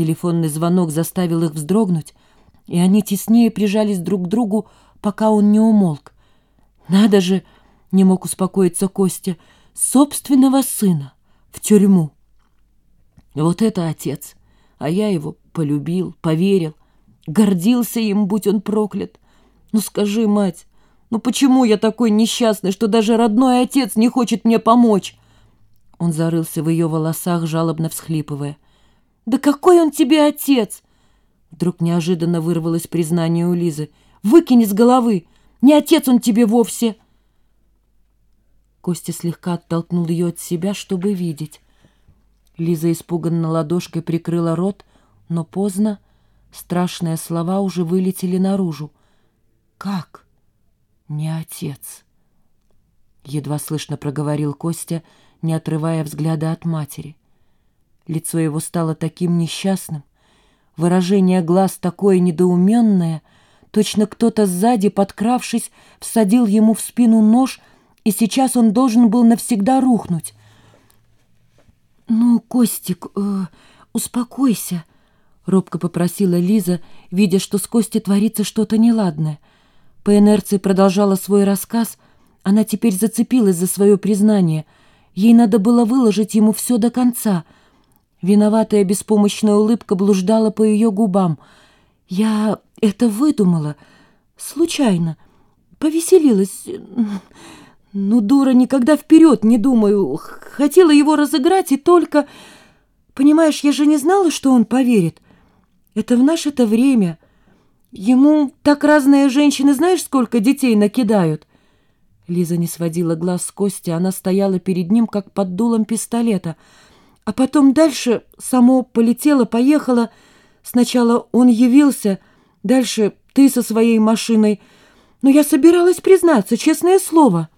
Телефонный звонок заставил их вздрогнуть, и они теснее прижались друг к другу, пока он не умолк. «Надо же!» — не мог успокоиться Костя. «Собственного сына в тюрьму!» Вот это отец! А я его полюбил, поверил, гордился им, будь он проклят. Ну скажи, мать, ну почему я такой несчастный, что даже родной отец не хочет мне помочь?» Он зарылся в ее волосах, жалобно всхлипывая. «Да какой он тебе отец?» Вдруг неожиданно вырвалось признание у Лизы. «Выкини с головы! Не отец он тебе вовсе!» Костя слегка оттолкнул ее от себя, чтобы видеть. Лиза испуганно ладошкой прикрыла рот, но поздно. Страшные слова уже вылетели наружу. «Как? Не отец?» Едва слышно проговорил Костя, не отрывая взгляда от матери. Лицо его стало таким несчастным, выражение глаз такое недоуменное, точно кто-то сзади, подкравшись, всадил ему в спину нож, и сейчас он должен был навсегда рухнуть. «Ну, Костик, э, успокойся», — робко попросила Лиза, видя, что с Костей творится что-то неладное. По инерции продолжала свой рассказ, она теперь зацепилась за свое признание. Ей надо было выложить ему все до конца — Виноватая беспомощная улыбка блуждала по ее губам. «Я это выдумала. Случайно. Повеселилась. Ну, дура, никогда вперед не думаю. Хотела его разыграть и только... Понимаешь, я же не знала, что он поверит. Это в наше-то время. Ему так разные женщины, знаешь, сколько детей накидают?» Лиза не сводила глаз с Кости, она стояла перед ним, как под дулом пистолета — а потом дальше само полетело-поехало. Сначала он явился, дальше ты со своей машиной. Но я собиралась признаться, честное слово.